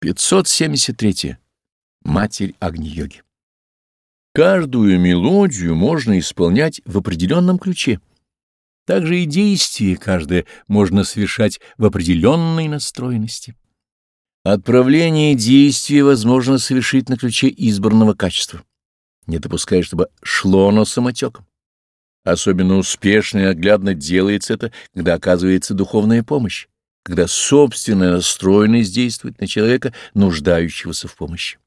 573. Матерь Агни-йоги. Каждую мелодию можно исполнять в определенном ключе. Также и действие каждое можно совершать в определенной настроенности. Отправление действия возможно совершить на ключе избранного качества, не допуская, чтобы шло оно самотеком. Особенно успешно и оглядно делается это, когда оказывается духовная помощь, когда собственная настроенность действует на человека, нуждающегося в помощи.